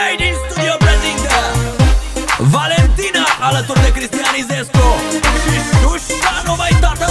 mei din studio prezintă Valentina alături de Cristian Izescu. Și Șușanu, mai tată.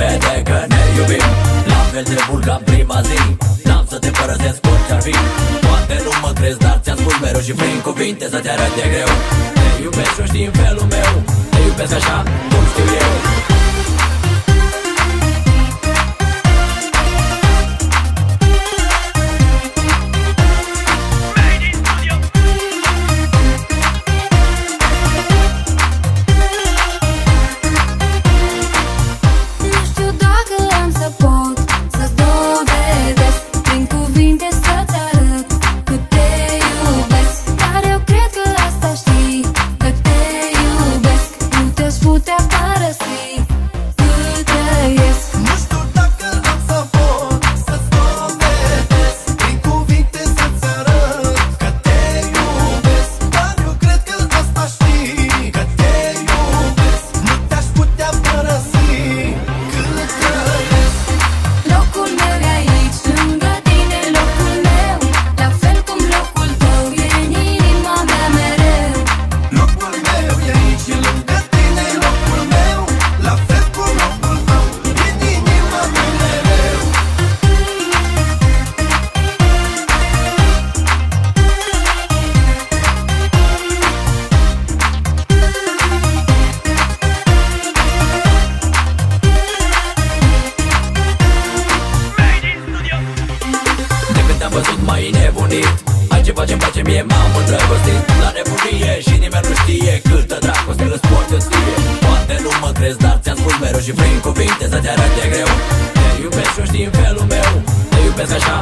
vede că ne iubim. La fel de mult ca prima zi. N-am să te părăsesc orice-ar fi. Poate nu mă crezi, dar ți-am spus mereu și prin cuvinte să te arăt de greu. Te iubesc și știi în felul meu. Te iubesc așa cum știu eu. pregătit. Ai ceva ce-mi place mie, m-am îndrăgostit. La nebunie și nimeni nu știe Câtă dragoste îți pot eu ție. Poate nu mă crezi, dar ți-am spus mereu Și prin cuvinte să-ți arăt greu. Te iubesc și știi în felul meu. Te iubesc așa